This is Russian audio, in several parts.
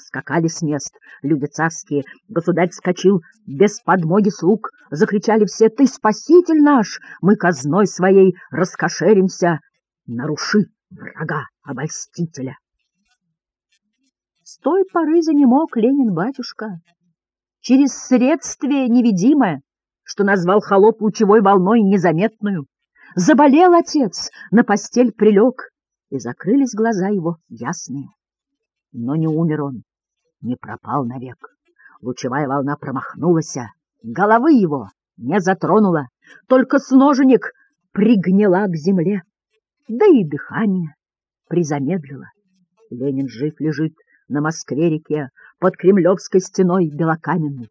Вскакали с мест люди царские, государь вскочил без подмоги слуг, закричали все «Ты спаситель наш! Мы казной своей раскошеримся! Наруши врага обольстителя!» С той поры занемог Ленин-батюшка. Через средствие невидимое, что назвал холоп лучевой волной незаметную, заболел отец, на постель прилег, и закрылись глаза его ясные. Но не умер он, не пропал навек. Лучевая волна промахнулась, головы его не затронула, только с ноженик пригнила к земле, да и дыхание призамедлило. Ленин жив лежит на Москве-реке под Кремлевской стеной белокаменной.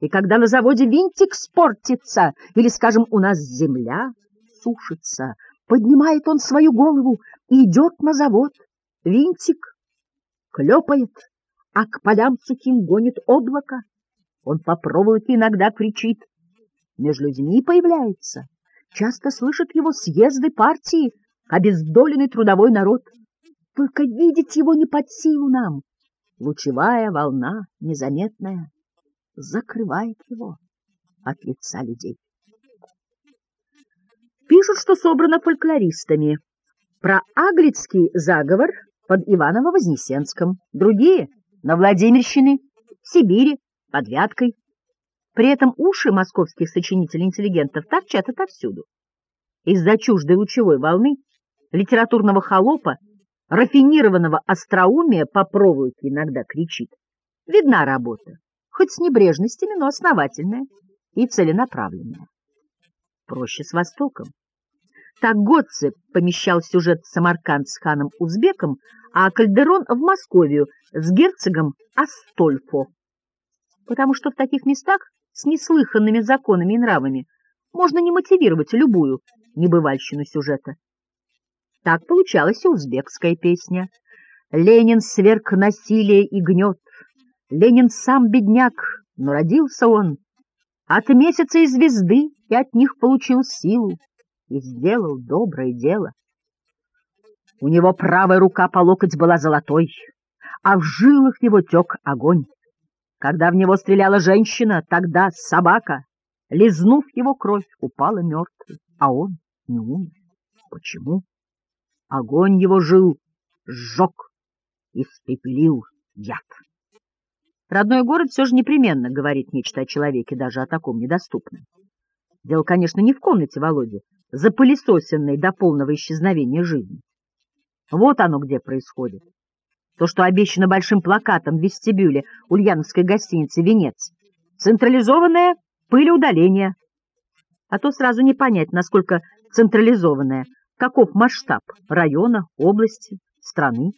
И когда на заводе винтик спортится, или, скажем, у нас земля сушится, поднимает он свою голову и идет на завод. Винтик клепает, а к полям сухим гонит облако. Он по проволоке иногда кричит. Между людьми появляется. Часто слышат его съезды партии, обездоленный трудовой народ. Только видеть его не под силу нам. Лучевая волна, незаметная, закрывает его от лица людей. Пишут, что собрано фольклористами. Про Аглицкий заговор под Иваново-Вознесенском, другие — на Владимирщине, в Сибири, под Вяткой. При этом уши московских сочинителей-интеллигентов торчат отовсюду. Из-за чуждой лучевой волны, литературного холопа, рафинированного остроумия по проволоке иногда кричит. Видна работа, хоть с небрежностями, но основательная и целенаправленная. Проще с Востоком. Так помещал сюжет Самарканд с ханом Узбеком, а Кальдерон в Московию с герцогом Астольфо. Потому что в таких местах с неслыханными законами и нравами можно не мотивировать любую небывальщину сюжета. Так получалась и узбекская песня. Ленин сверг насилие и гнет. Ленин сам бедняк, но родился он от месяца и звезды, и от них получил силу и сделал доброе дело. У него правая рука по локоть была золотой, а в жилах его тек огонь. Когда в него стреляла женщина, тогда собака, лизнув его кровь, упала мертвой, а он не умер. Почему? Огонь его жил, сжег, испеплил яд. Родной город все же непременно говорит нечто о человеке, даже о таком недоступном. Дело, конечно, не в комнате Володи, запылесосенной до полного исчезновения жизни. Вот оно где происходит. То, что обещано большим плакатом в вестибюле Ульяновской гостиницы «Венец». Централизованное пылеудаление. А то сразу не понять, насколько централизованное, каков масштаб района, области, страны.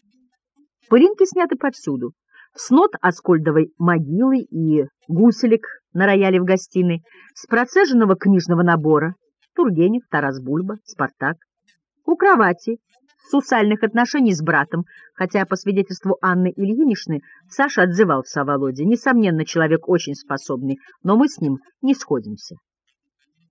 Пылинки сняты повсюду, снот Аскольдовой могилы и гуселек на рояле в гостиной, с процеженного книжного набора Тургенев, Тарас Бульба, Спартак. У кровати, с усальных отношений с братом, хотя, по свидетельству Анны Ильиничны, Саша отзывался о Володе. Несомненно, человек очень способный, но мы с ним не сходимся.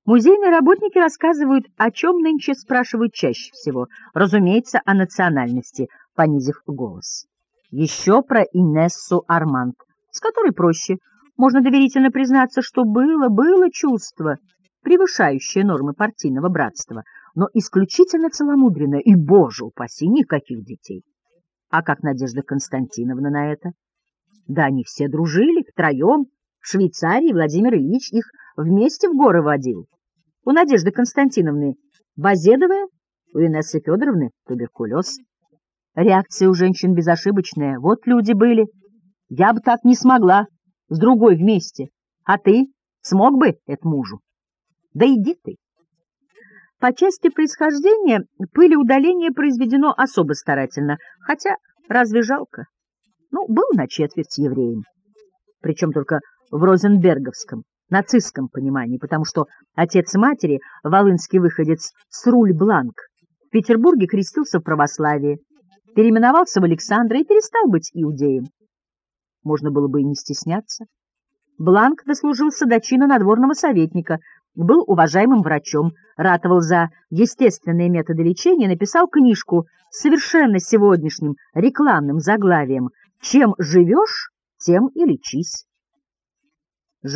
Музейные работники рассказывают, о чем нынче спрашивают чаще всего, разумеется, о национальности, понизив голос. Еще про Инессу Арманд, с которой проще. Можно доверительно признаться, что было, было чувство, превышающее нормы партийного братства, но исключительно целомудренное, и, боже упаси, никаких детей. А как Надежда Константиновна на это? Да они все дружили, втроем, в Швейцарии Владимир Ильич их вместе в горы водил. У Надежды Константиновны Базедовая, у Инессы Федоровны туберкулез. Реакция у женщин безошибочная. Вот люди были. Я бы так не смогла. С другой вместе. А ты смог бы это мужу? Да иди ты. По части происхождения пыли удаление произведено особо старательно, хотя разве жалко? Ну, был на четверть евреем. Причем только в Розенберговском, нацистском понимании, потому что отец матери, волынский выходец Сруль Бланк, в Петербурге крестился в православии, переименовался в Александра и перестал быть иудеем. Можно было бы и не стесняться. Бланк дослужился до чина надворного советника, был уважаемым врачом, ратовал за естественные методы лечения, написал книжку с совершенно сегодняшним рекламным заглавием Чем живешь, тем и лечись.